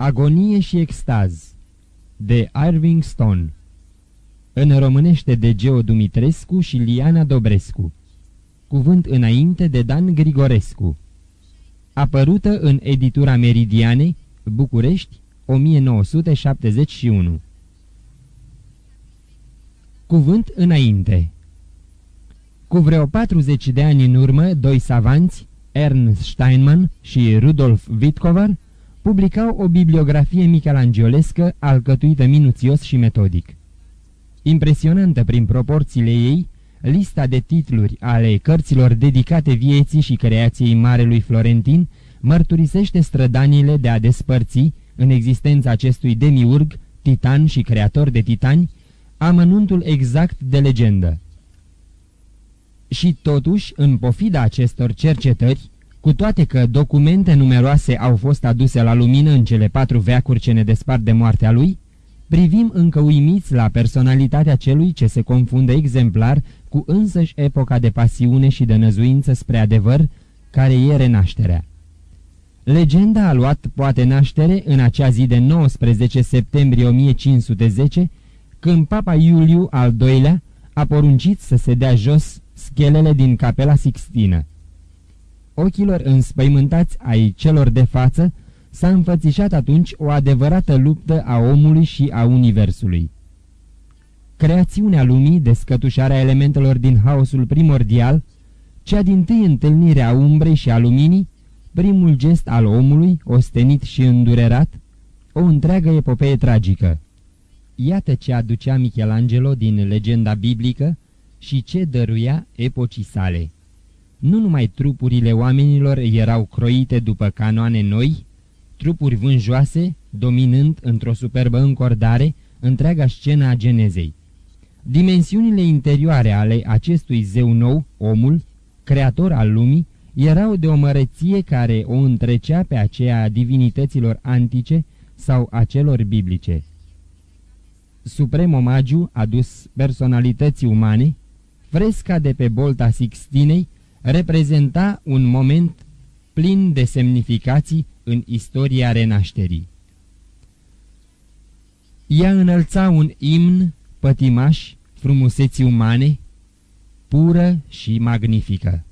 Agonie și extaz de Irving Stone. În românește de Geo Dumitrescu și Liana Dobrescu. Cuvânt înainte de Dan Grigorescu. Apărută în editura Meridiane, București, 1971 Cuvânt înainte. Cu vreo 40 de ani în urmă, doi savanți, Ernst Steinman și Rudolf Wittkower, publicau o bibliografie michelangiolescă alcătuită minuțios și metodic. Impresionantă prin proporțiile ei, lista de titluri ale cărților dedicate vieții și creației Marelui Florentin mărturisește strădanile de a despărți, în existența acestui demiurg, titan și creator de titani, amănuntul exact de legendă. Și totuși, în pofida acestor cercetări, cu toate că documente numeroase au fost aduse la lumină în cele patru veacuri ce ne despart de moartea lui, privim încă uimiți la personalitatea celui ce se confundă exemplar cu însăși epoca de pasiune și de năzuință spre adevăr, care e renașterea. Legenda a luat poate naștere în acea zi de 19 septembrie 1510, când Papa Iuliu al II-lea a poruncit să se dea jos schelele din capela Sixtină ochilor înspăimântați ai celor de față, s-a înfățișat atunci o adevărată luptă a omului și a universului. Creațiunea lumii, descătușarea elementelor din haosul primordial, cea din tâi întâlnire a umbrei și a luminii, primul gest al omului, ostenit și îndurerat, o întreagă epopee tragică. Iată ce aducea Michelangelo din legenda biblică și ce dăruia epocii sale. Nu numai trupurile oamenilor erau croite după canoane noi, trupuri vânjoase, dominând într-o superbă încordare întreaga scenă a genezei. Dimensiunile interioare ale acestui zeu nou, omul, creator al lumii, erau de o măreție care o întrecea pe aceea a divinităților antice sau a celor biblice. Suprem omagiu adus personalității umane, fresca de pe bolta Sixtinei reprezenta un moment plin de semnificații în istoria renașterii. Ea înălța un imn pătimaș frumuseții umane, pură și magnifică.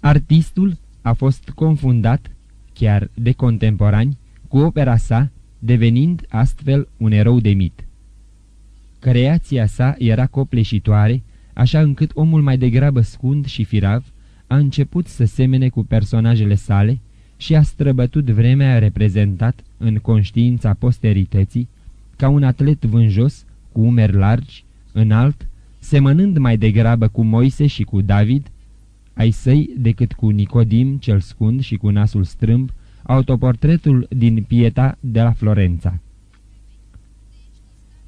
Artistul a fost confundat, chiar de contemporani, cu opera sa, devenind astfel un erou de mit. Creația sa era copleșitoare, așa încât omul mai degrabă scund și firav a început să semene cu personajele sale și a străbătut vremea reprezentat în conștiința posterității ca un atlet vânjos, cu umeri largi, înalt, semănând mai degrabă cu Moise și cu David, ai săi decât cu Nicodim cel scund și cu nasul strâmb, autoportretul din Pieta de la Florența.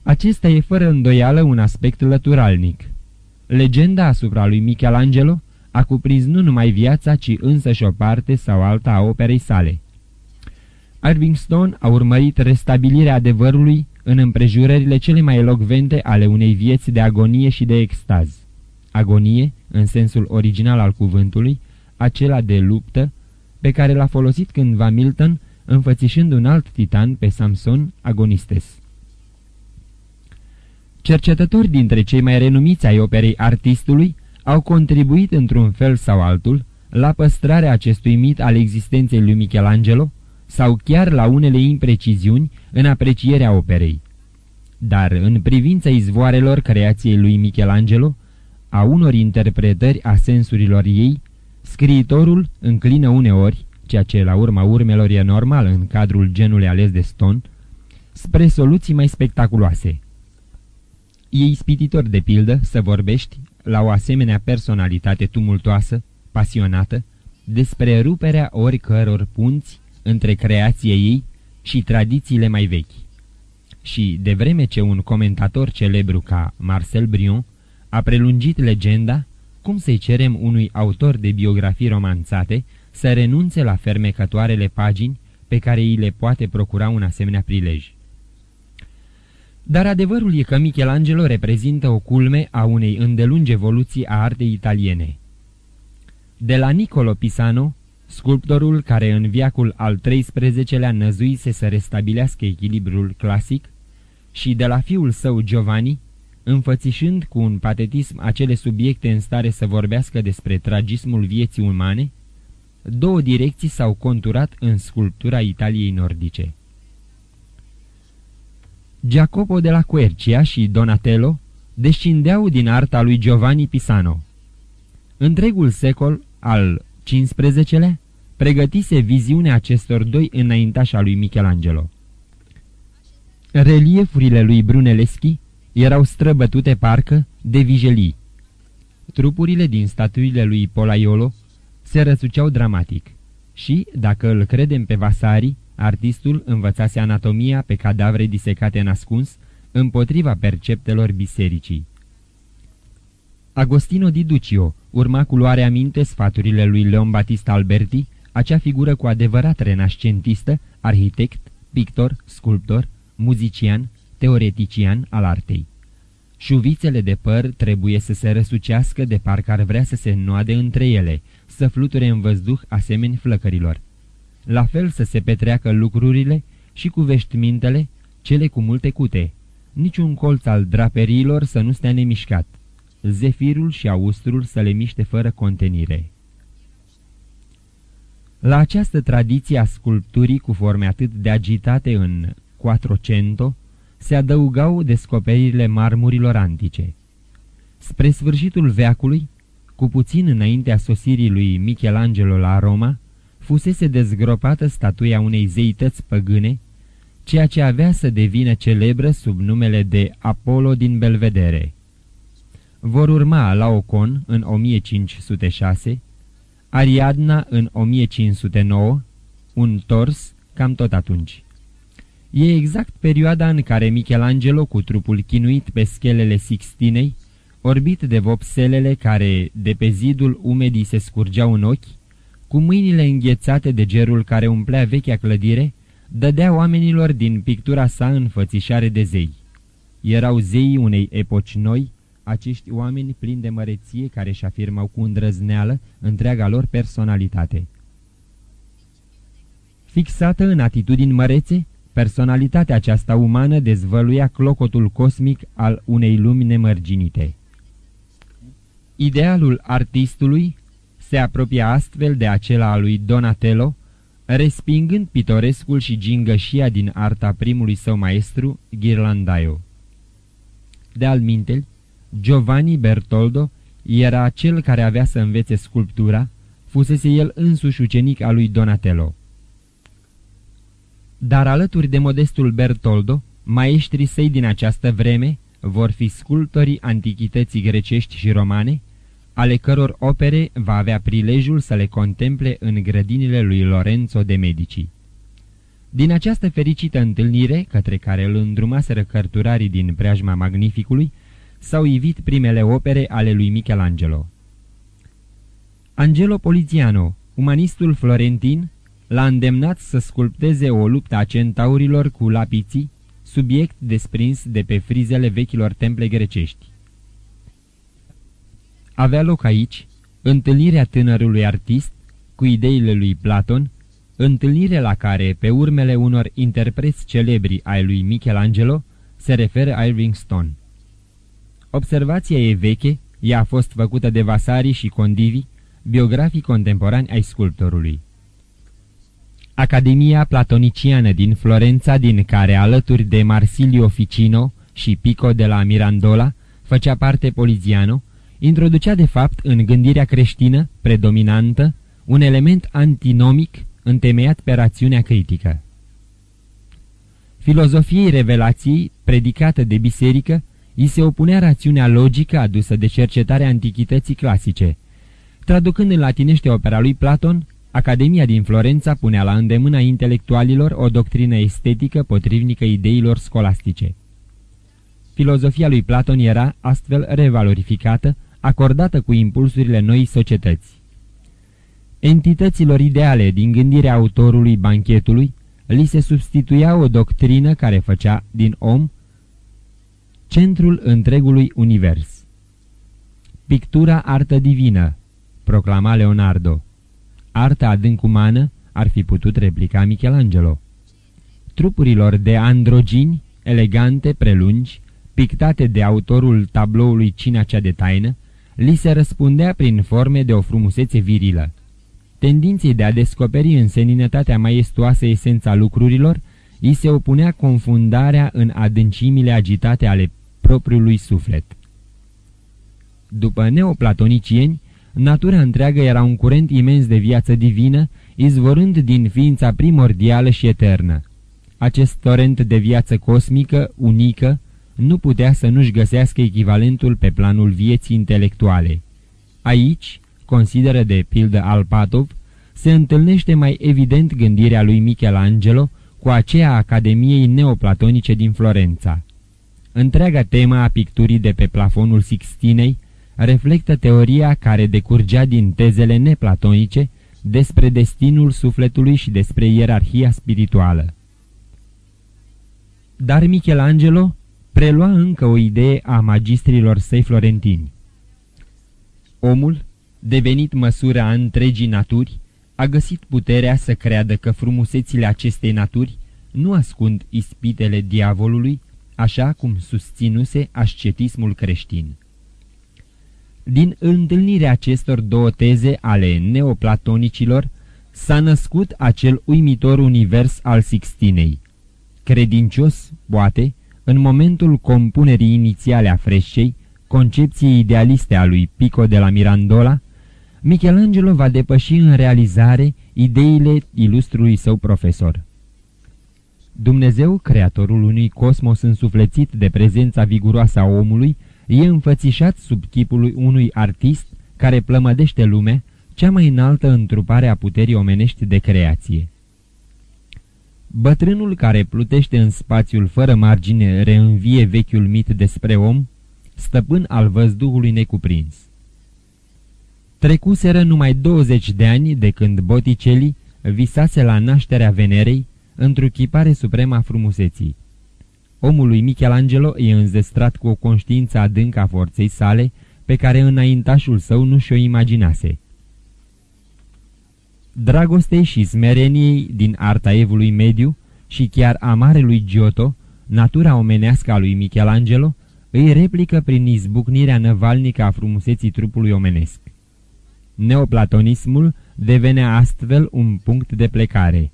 Acesta e fără îndoială un aspect lăturalnic. Legenda asupra lui Michelangelo a cuprins nu numai viața, ci însăși o parte sau alta a operei sale. Stone a urmărit restabilirea adevărului în împrejurările cele mai elocvente ale unei vieți de agonie și de extaz. Agonie, în sensul original al cuvântului, acela de luptă, pe care l-a folosit cândva Milton, înfățișând un alt titan pe Samson, agonistes. Cercetători dintre cei mai renumiți ai operei artistului au contribuit într-un fel sau altul la păstrarea acestui mit al existenței lui Michelangelo sau chiar la unele impreciziuni în aprecierea operei. Dar în privința izvoarelor creației lui Michelangelo, a unor interpretări a sensurilor ei, scriitorul înclină uneori, ceea ce la urma urmelor e normal în cadrul genului ales de Stone, spre soluții mai spectaculoase. E ispititor de pildă să vorbești la o asemenea personalitate tumultoasă, pasionată, despre ruperea oricăror punți între creația ei și tradițiile mai vechi. Și, de vreme ce un comentator celebru ca Marcel Brion a prelungit legenda, cum să-i cerem unui autor de biografii romanțate să renunțe la fermecătoarele pagini pe care îi le poate procura un asemenea prilej? Dar adevărul e că Michelangelo reprezintă o culme a unei îndelungi evoluții a artei italiene. De la Nicolo Pisano, sculptorul care în viacul al XIII-lea năzuise să restabilească echilibrul clasic, și de la fiul său Giovanni, înfățișând cu un patetism acele subiecte în stare să vorbească despre tragismul vieții umane, două direcții s-au conturat în sculptura Italiei nordice. Giacopo de la Quercia și Donatello descindeau din arta lui Giovanni Pisano. Întregul secol al XV-lea pregătise viziunea acestor doi înaintași lui Michelangelo. Reliefurile lui Brunelleschi erau străbătute parcă de vijelii. Trupurile din statuile lui Polaiolo se răsuceau dramatic și, dacă îl credem pe Vasari, artistul învățase anatomia pe cadavre disecate nascuns împotriva perceptelor bisericii. Agostino di Duccio urma cu luare aminte sfaturile lui Leon Battista Alberti, acea figură cu adevărat renascentistă, arhitect, pictor, sculptor, muzician, teoretician al artei. Șuvițele de păr trebuie să se răsucească de parcă ar vrea să se înnoade între ele, să fluture în văzduh asemeni flăcărilor. La fel să se petreacă lucrurile și cu veștimintele, cele cu multe cute. Niciun colț al draperiilor să nu stea nemișcat. Zefirul și austrul să le miște fără contenire. La această tradiție a sculpturii cu forme atât de agitate în Quattrocento, se adăugau descoperirile marmurilor antice. Spre sfârșitul veacului, cu puțin înaintea sosirii lui Michelangelo la Roma, fusese dezgropată statuia unei zeități păgâne, ceea ce avea să devină celebră sub numele de Apollo din Belvedere. Vor urma la Ocon în 1506, Ariadna în 1509, un tors cam tot atunci. E exact perioada în care Michelangelo, cu trupul chinuit pe schelele Sixtinei, orbit de vopselele care de pe zidul umedii se scurgeau în ochi, cu mâinile înghețate de gerul care umplea vechea clădire, dădea oamenilor din pictura sa înfățișare de zei. Erau zeii unei epoci noi, acești oameni plini de măreție care își afirmau cu îndrăzneală întreaga lor personalitate. Fixată în atitudini mărețe, Personalitatea aceasta umană dezvăluia clocotul cosmic al unei lumi nemărginite. Idealul artistului se apropia astfel de acela al lui Donatello, respingând pitorescul și gingășia din arta primului său maestru, Ghirlandaio. De almintel, Giovanni Bertoldo era cel care avea să învețe sculptura, fusese el însuși ucenic al lui Donatello. Dar alături de modestul Bertoldo, maestrii săi din această vreme vor fi sculptorii antichității grecești și romane, ale căror opere va avea prilejul să le contemple în grădinile lui Lorenzo de Medici. Din această fericită întâlnire, către care îl îndrumaseră cărturarii din preajma magnificului, s-au ivit primele opere ale lui Michelangelo. Angelo Poliziano, umanistul florentin, l-a îndemnat să sculpteze o luptă a centaurilor cu lapiții, subiect desprins de pe frizele vechilor temple grecești. Avea loc aici întâlnirea tânărului artist cu ideile lui Platon, întâlnire la care, pe urmele unor interpreți celebri ai lui Michelangelo, se referă Irving Stone. Observația e veche, ea a fost făcută de Vasari și Condivi, biografii contemporani ai sculptorului. Academia Platoniciană din Florența, din care alături de Marsilio Ficino și Pico de la Mirandola făcea parte Poliziano, introducea de fapt în gândirea creștină, predominantă, un element antinomic întemeiat pe rațiunea critică. Filozofiei revelației, predicată de biserică, îi se opunea rațiunea logică adusă de cercetarea antichității clasice. Traducând în latinește opera lui Platon, Academia din Florența punea la îndemâna intelectualilor o doctrină estetică potrivnică ideilor scolastice. Filozofia lui Platon era astfel revalorificată, acordată cu impulsurile noii societăți. Entităților ideale din gândirea autorului banchetului li se substituia o doctrină care făcea din om centrul întregului univers. Pictura artă divină, proclama Leonardo. Arta adânc umană ar fi putut replica Michelangelo. Trupurilor de androgini, elegante, prelungi, pictate de autorul tabloului Cina cea de taină, li se răspundea prin forme de o frumusețe virilă. Tendinței de a descoperi în seninătatea maestoasă esența lucrurilor, îi se opunea confundarea în adâncimile agitate ale propriului suflet. După neoplatonicieni, natura întreagă era un curent imens de viață divină, izvorând din ființa primordială și eternă. Acest torent de viață cosmică, unică, nu putea să nu-și găsească echivalentul pe planul vieții intelectuale. Aici, consideră de pildă Alpatov, se întâlnește mai evident gândirea lui Michelangelo cu aceea a Academiei Neoplatonice din Florența. Întreaga tema a picturii de pe plafonul Sixtinei reflectă teoria care decurgea din tezele neplatonice despre destinul sufletului și despre ierarhia spirituală. Dar Michelangelo prelua încă o idee a magistrilor săi florentini. Omul, devenit măsura întregii naturi, a găsit puterea să creadă că frumusețile acestei naturi nu ascund ispitele diavolului, așa cum susținuse ascetismul creștin. Din întâlnirea acestor două teze ale neoplatonicilor s-a născut acel uimitor univers al Sixtinei. Credincios, poate, în momentul compunerii inițiale a freșcei, concepției idealiste a lui Pico de la Mirandola, Michelangelo va depăși în realizare ideile ilustrului său profesor. Dumnezeu, creatorul unui cosmos însuflețit de prezența viguroasă a omului, e înfățișat sub chipul unui artist care plămădește lumea, cea mai înaltă întrupare a puterii omenești de creație. Bătrânul care plutește în spațiul fără margine reînvie vechiul mit despre om, stăpân al văzduhului necuprins. Trecuseră numai 20 de ani de când Botticelli visase la nașterea Venerei într-o chipare suprema frumuseții. Omul lui Michelangelo e înzestrat cu o conștiință adâncă a forței sale, pe care înaintașul său nu și-o imaginase. Dragostei și smereniei din arta evului mediu și chiar a marelui Giotto, natura omenească a lui Michelangelo, îi replică prin izbucnirea năvalnică a frumuseții trupului omenesc. Neoplatonismul devenea astfel un punct de plecare.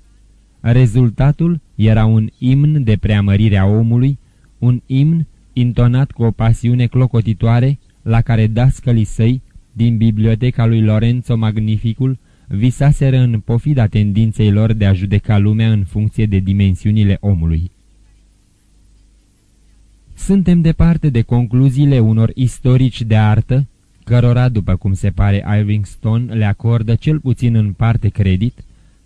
Rezultatul era un imn de preamărire a omului, un imn intonat cu o pasiune clocotitoare la care dascălii săi, din biblioteca lui Lorenzo Magnificul, visaseră în pofida tendinței lor de a judeca lumea în funcție de dimensiunile omului. Suntem departe de concluziile unor istorici de artă, cărora, după cum se pare, Irving Stone le acordă cel puțin în parte credit,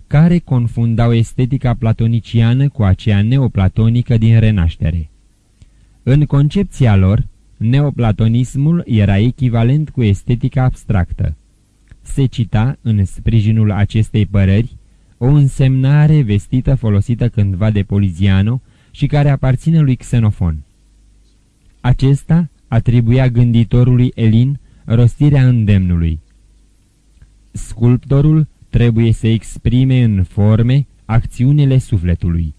care confundau estetica platoniciană cu aceea neoplatonică din renaștere. În concepția lor, neoplatonismul era echivalent cu estetica abstractă. Se cita, în sprijinul acestei păreri, o însemnare vestită folosită cândva de Poliziano și care aparține lui Xenofon. Acesta atribuia gânditorului Elin rostirea îndemnului. Sculptorul trebuie să exprime în forme acțiunile sufletului.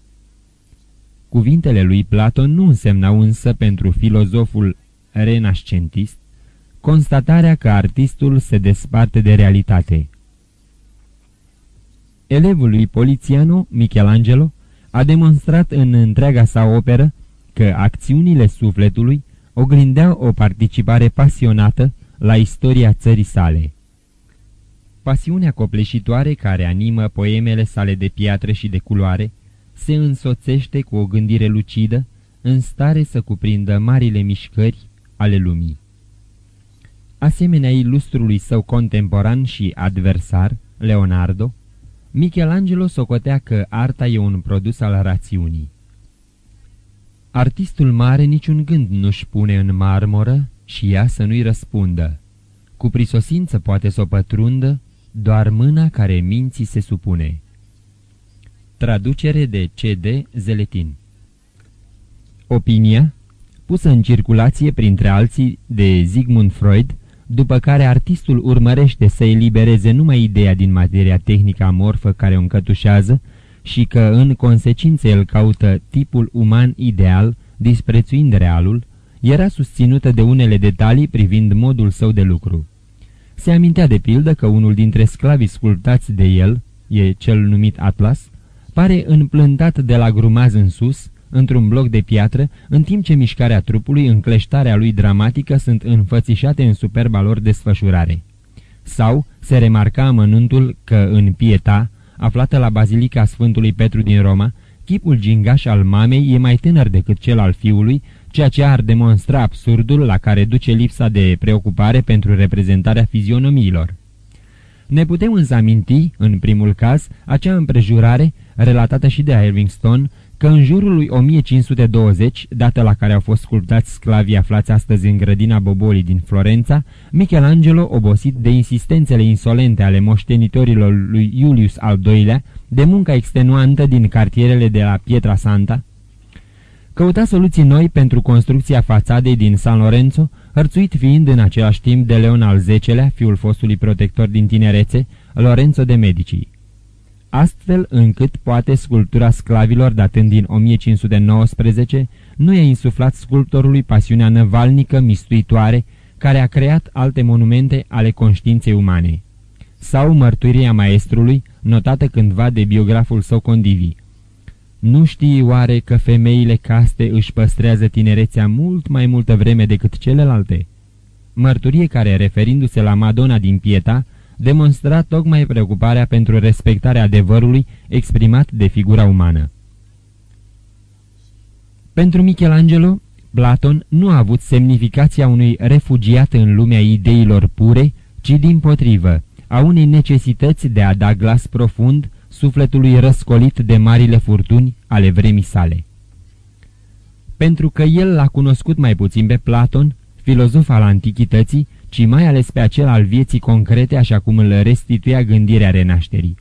Cuvintele lui Platon nu însemnau însă pentru filozoful renascentist constatarea că artistul se desparte de realitate. Elevul lui Polițiano, Michelangelo, a demonstrat în întreaga sa operă că acțiunile sufletului oglindeau o participare pasionată la istoria țării sale. Pasiunea copleșitoare care animă poemele sale de piatră și de culoare se însoțește cu o gândire lucidă, în stare să cuprindă marile mișcări ale lumii. Asemenea ilustrului său contemporan și adversar, Leonardo, Michelangelo socotea că arta e un produs al rațiunii. Artistul mare niciun gând nu-și pune în marmură și ea să nu-i răspundă. Cu prisosință poate să o pătrundă doar mâna care minții se supune. Traducere de C.D. Zeletin Opinia, pusă în circulație printre alții de Sigmund Freud, după care artistul urmărește să elibereze numai ideea din materia tehnică amorfă care o încătușează și că în consecință el caută tipul uman ideal, disprețuind realul, era susținută de unele detalii privind modul său de lucru. Se amintea de pildă că unul dintre sclavii sculptați de el, e cel numit Atlas, pare înplântat de la grumaz în sus, într-un bloc de piatră, în timp ce mișcarea trupului, încleștarea lui dramatică sunt înfățișate în superba lor desfășurare. Sau se remarca amănuntul că în Pieta, aflată la Bazilica Sfântului Petru din Roma, chipul gingaș al mamei e mai tânăr decât cel al fiului, ceea ce ar demonstra absurdul la care duce lipsa de preocupare pentru reprezentarea fizionomiilor. Ne putem însă aminti, în primul caz, acea împrejurare, relatată și de Irving Stone, că în jurul lui 1520, data la care au fost sculptați sclavii aflați astăzi în grădina Boboli din Florența, Michelangelo, obosit de insistențele insolente ale moștenitorilor lui Iulius al II-lea, de munca extenuantă din cartierele de la Pietra Santa, căuta soluții noi pentru construcția fațadei din San Lorenzo, hărțuit fiind în același timp de Leon al X-lea, fiul fostului protector din tinerețe, Lorenzo de Medici astfel încât poate sculptura sclavilor datând din 1519 nu i-a insuflat sculptorului pasiunea năvalnică, mistuitoare, care a creat alte monumente ale conștiinței umane. Sau mărturia maestrului, notată cândva de biograful său Condivi. Nu știi oare că femeile caste își păstrează tinerețea mult mai multă vreme decât celelalte? Mărturie care, referindu-se la Madonna din Pieta, demonstra tocmai preocuparea pentru respectarea adevărului exprimat de figura umană. Pentru Michelangelo, Platon nu a avut semnificația unui refugiat în lumea ideilor pure, ci din potrivă, a unei necesități de a da glas profund sufletului răscolit de marile furtuni ale vremii sale. Pentru că el l-a cunoscut mai puțin pe Platon, filozof al antichității, ci mai ales pe acel al vieții concrete așa cum îl restituia gândirea renașterii.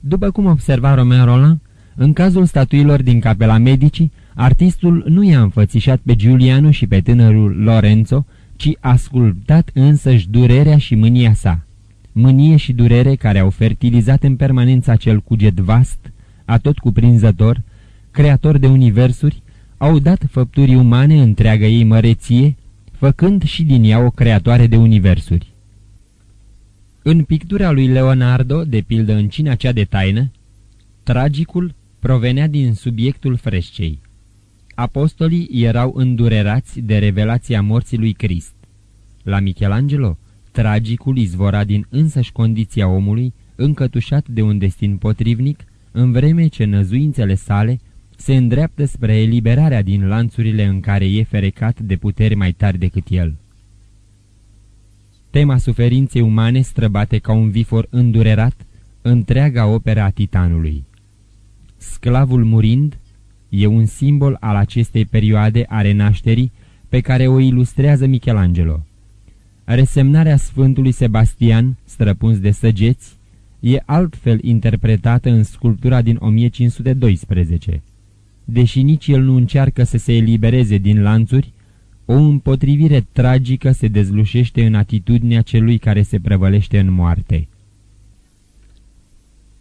După cum observa Romain Roland, în cazul statuilor din Capela Medicii, artistul nu i-a înfățișat pe Giuliano și pe tânărul Lorenzo, ci a sculptat însăși durerea și mânia sa. Mânie și durere care au fertilizat în permanență acel cuget vast, atot cuprinzător, creator de universuri, au dat făpturii umane întreagă ei măreție, făcând și din ea o creatoare de universuri. În pictura lui Leonardo, de pildă în cina cea de taină, tragicul provenea din subiectul freșcei. Apostolii erau îndurerați de revelația morții lui Crist. La Michelangelo, tragicul izvora din însăși condiția omului, încătușat de un destin potrivnic, în vreme ce năzuințele sale se îndreaptă spre eliberarea din lanțurile în care e ferecat de puteri mai tari decât el. Tema suferinței umane străbate ca un vifor îndurerat întreaga opera a titanului. Sclavul murind e un simbol al acestei perioade a renașterii pe care o ilustrează Michelangelo. Resemnarea Sfântului Sebastian, străpuns de săgeți, e altfel interpretată în sculptura din 1512 deși nici el nu încearcă să se elibereze din lanțuri, o împotrivire tragică se dezlușește în atitudinea celui care se prăvălește în moarte.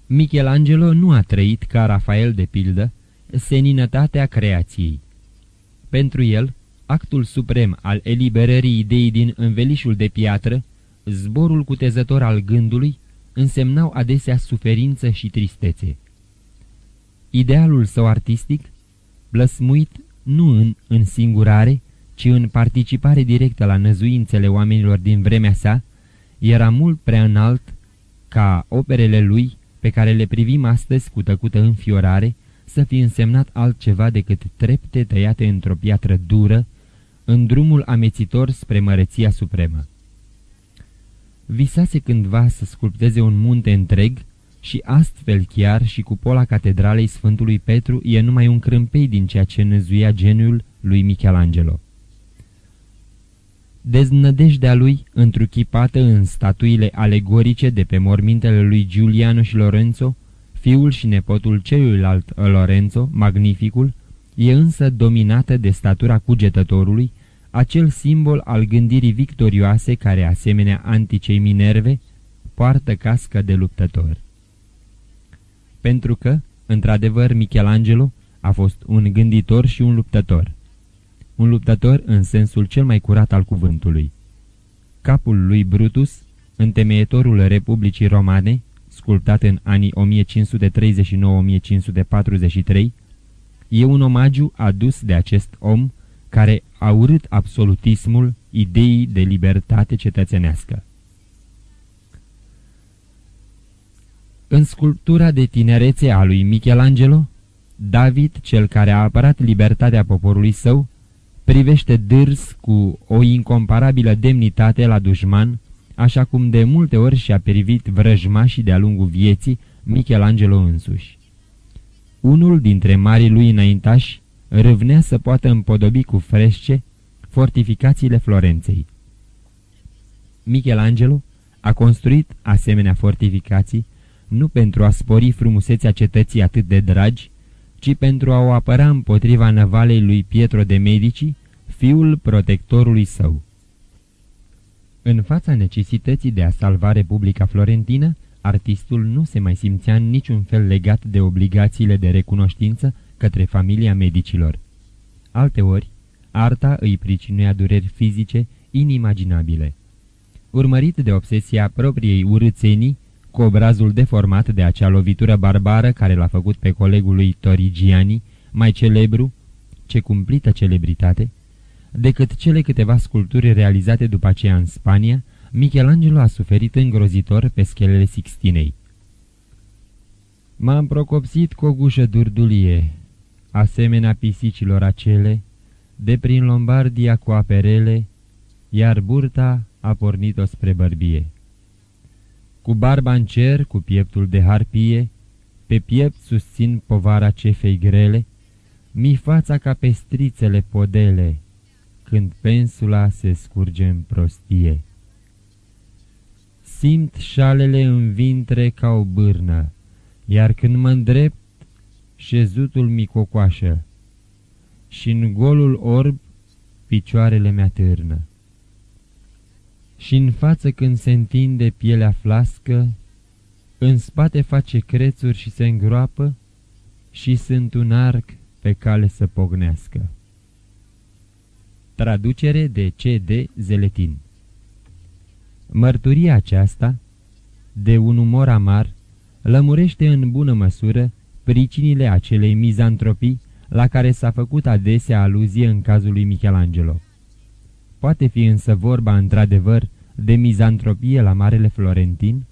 Michelangelo nu a trăit ca Rafael de pildă seninătatea creației. Pentru el, actul suprem al eliberării ideii din învelișul de piatră, zborul cutezător al gândului, însemnau adesea suferință și tristețe. Idealul său artistic blăsmuit nu în însingurare, ci în participare directă la năzuințele oamenilor din vremea sa, era mult prea înalt ca operele lui, pe care le privim astăzi cu tăcută înfiorare, să fi însemnat altceva decât trepte tăiate într-o piatră dură, în drumul amețitor spre măreția supremă. Visase cândva să sculpteze un munte întreg, și astfel chiar și cupola catedralei Sfântului Petru e numai un crâmpei din ceea ce năzuia geniul lui Michelangelo. Deznădejdea lui, întruchipată în statuile alegorice de pe mormintele lui Giuliano și Lorenzo, fiul și nepotul celuilalt Lorenzo, magnificul, e însă dominată de statura cugetătorului, acel simbol al gândirii victorioase care, asemenea anticei Minerve, poartă cască de luptător. Pentru că, într-adevăr, Michelangelo a fost un gânditor și un luptător. Un luptător în sensul cel mai curat al cuvântului. Capul lui Brutus, întemeietorul Republicii Romane, sculptat în anii 1539-1543, e un omagiu adus de acest om care a urât absolutismul ideii de libertate cetățenească. În sculptura de tinerețe a lui Michelangelo, David, cel care a apărat libertatea poporului său, privește dârs cu o incomparabilă demnitate la dușman, așa cum de multe ori și-a privit vrăjmașii de-a lungul vieții Michelangelo însuși. Unul dintre marii lui înaintași râvnea să poată împodobi cu fresce fortificațiile Florenței. Michelangelo a construit asemenea fortificații nu pentru a spori frumusețea cetății atât de dragi, ci pentru a o apăra împotriva năvalei lui Pietro de Medici, fiul protectorului său. În fața necesității de a salva Republica Florentină, artistul nu se mai simțea în niciun fel legat de obligațiile de recunoștință către familia medicilor. Alteori, arta îi pricinuia dureri fizice inimaginabile. Urmărit de obsesia propriei urâțenii, cu obrazul deformat de acea lovitură barbară care l-a făcut pe colegul lui Torigiani, mai celebru, ce cumplită celebritate, decât cele câteva sculpturi realizate după aceea în Spania, Michelangelo a suferit îngrozitor pe schelele Sixtinei. M-am procopsit cu o gușă durdulie, asemenea pisicilor acele, de prin Lombardia cu aperele, iar burta a pornit-o spre bărbie. Cu barba în cer, cu pieptul de harpie, pe piept susțin povara cefei grele, mi fața ca pestrițele podele, când pensula se scurge în prostie. Simt șalele în vintre ca o bârnă, iar când mă îndrept, șezutul mi cocoașă și în golul orb picioarele mea târnă și în față când se întinde pielea flască, în spate face crețuri și se îngroapă și sunt un arc pe cale să pognească. Traducere de C.D. Zeletin Mărturia aceasta, de un umor amar, lămurește în bună măsură pricinile acelei mizantropii la care s-a făcut adesea aluzie în cazul lui Michelangelo. Poate fi însă vorba într-adevăr de mizantropie la Marele Florentin?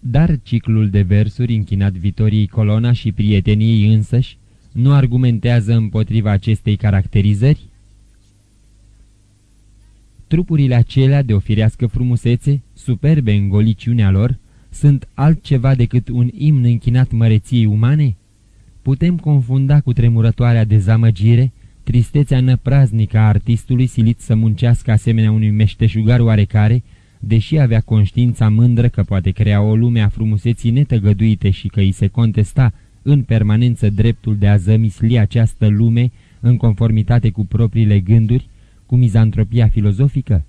Dar ciclul de versuri închinat Vitoriei Colona și prieteniei însăși nu argumentează împotriva acestei caracterizări? Trupurile acelea de o firească frumusețe, superbe în goliciunea lor, sunt altceva decât un imn închinat măreției umane? Putem confunda cu tremurătoarea dezamăgire tristețea năpraznică a artistului silit să muncească asemenea unui meșteșugar oarecare, deși avea conștiința mândră că poate crea o lume a frumuseții netăgăduite și că îi se contesta în permanență dreptul de a zămisli această lume în conformitate cu propriile gânduri, cu mizantropia filozofică?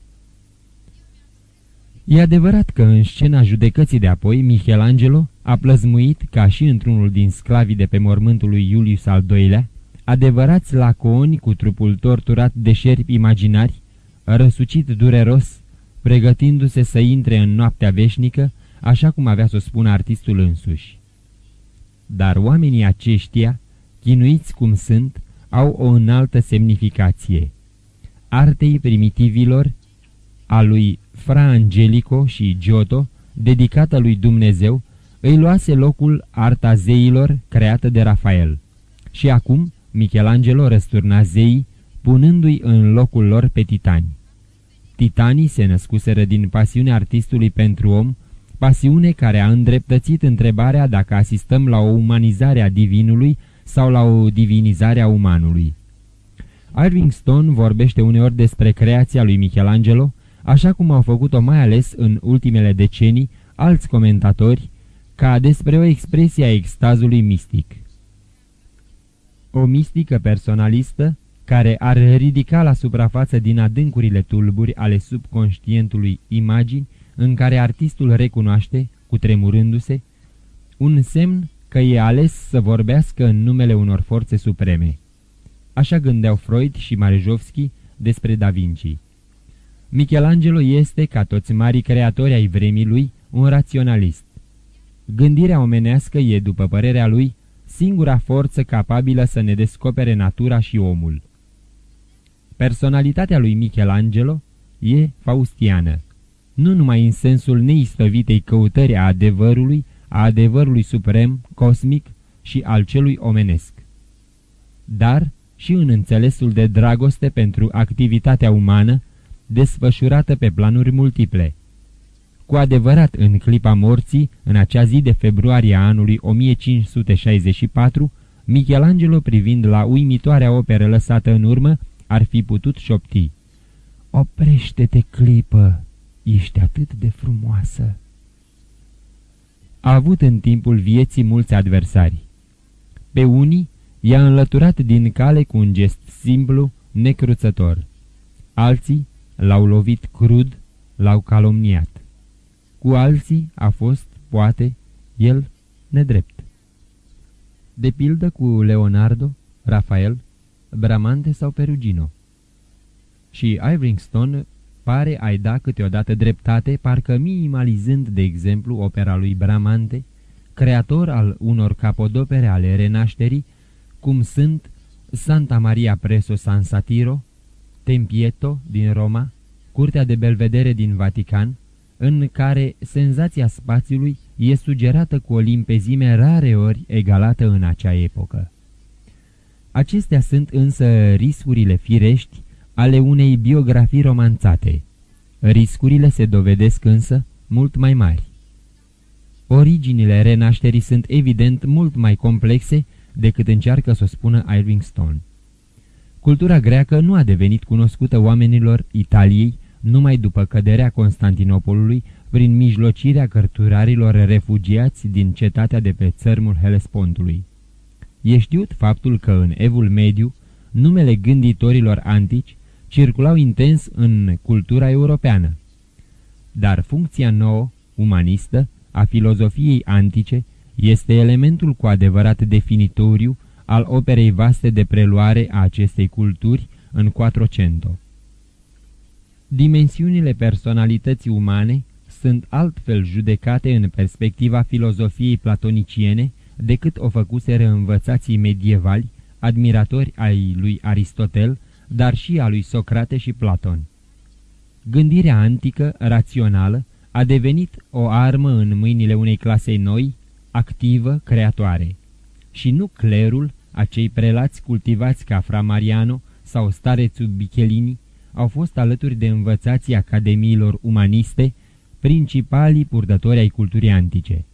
E adevărat că în scena judecății de apoi, Michelangelo a plăzmuit, ca și într-unul din sclavii de pe mormântul lui Iulius al II-lea, adevărați laconi cu trupul torturat de șerpi imaginari, răsucit dureros, pregătindu-se să intre în noaptea veșnică, așa cum avea să o spună artistul însuși. Dar oamenii aceștia, chinuiți cum sunt, au o înaltă semnificație. Artei primitivilor, a lui Fra Angelico și Giotto, dedicată lui Dumnezeu, îi luase locul arta zeilor creată de Rafael. Și acum, Michelangelo răsturna zeii, punându-i în locul lor pe titani. Titanii se născuseră din pasiunea artistului pentru om, pasiune care a îndreptățit întrebarea dacă asistăm la o umanizare a divinului sau la o divinizare a umanului. Irving Stone vorbește uneori despre creația lui Michelangelo, așa cum au făcut-o mai ales în ultimele decenii alți comentatori, ca despre o expresie a extazului mistic. O mistică personalistă care ar ridica la suprafață din adâncurile tulburi ale subconștientului imagini în care artistul recunoaște, cutremurându-se, un semn că e ales să vorbească în numele unor forțe supreme. Așa gândeau Freud și Marejovski despre Da Vinci. Michelangelo este, ca toți marii creatori ai vremii lui, un raționalist. Gândirea omenească e, după părerea lui, singura forță capabilă să ne descopere natura și omul. Personalitatea lui Michelangelo e faustiană, nu numai în sensul neistăvitei căutări a adevărului, a adevărului suprem, cosmic și al celui omenesc, dar și în înțelesul de dragoste pentru activitatea umană, desfășurată pe planuri multiple. Cu adevărat, în clipa morții, în acea zi de februarie a anului 1564, Michelangelo, privind la uimitoarea operă lăsată în urmă, ar fi putut șopti. Oprește-te clipă, ești atât de frumoasă. A avut în timpul vieții mulți adversari. Pe unii i-a înlăturat din cale cu un gest simplu, necruțător. Alții l-au lovit crud, l-au calomniat. Cu alții a fost, poate, el nedrept. De pildă cu Leonardo, Rafael, Bramante sau Perugino. Și Ivringstone pare a-i da câteodată dreptate, parcă minimalizând, de exemplu, opera lui Bramante, creator al unor capodopere ale renașterii, cum sunt Santa Maria Preso San Satiro, Tempieto din Roma, Curtea de Belvedere din Vatican, în care senzația spațiului e sugerată cu o limpezime rare ori egalată în acea epocă. Acestea sunt însă riscurile firești ale unei biografii romanțate. Riscurile se dovedesc însă mult mai mari. Originile renașterii sunt evident mult mai complexe decât încearcă să o spună Irving Stone. Cultura greacă nu a devenit cunoscută oamenilor Italiei numai după căderea Constantinopolului prin mijlocirea cărturarilor refugiați din cetatea de pe țărmul Helespontului. E știut faptul că în Evul Mediu numele gânditorilor antici circulau intens în cultura europeană. Dar funcția nouă, umanistă, a filozofiei antice este elementul cu adevărat definitoriu al operei vaste de preluare a acestei culturi în Quattrocento. Dimensiunile personalității umane sunt altfel judecate în perspectiva filozofiei platoniciene decât o făcuseră învățații medievali, admiratori ai lui Aristotel, dar și a lui Socrate și Platon. Gândirea antică, rațională, a devenit o armă în mâinile unei clasei noi, activă, creatoare. Și nu clerul, acei prelați cultivați ca Fra Mariano sau starețul Bichelini, au fost alături de învățații academiilor umaniste, principalii purdători ai culturii antice.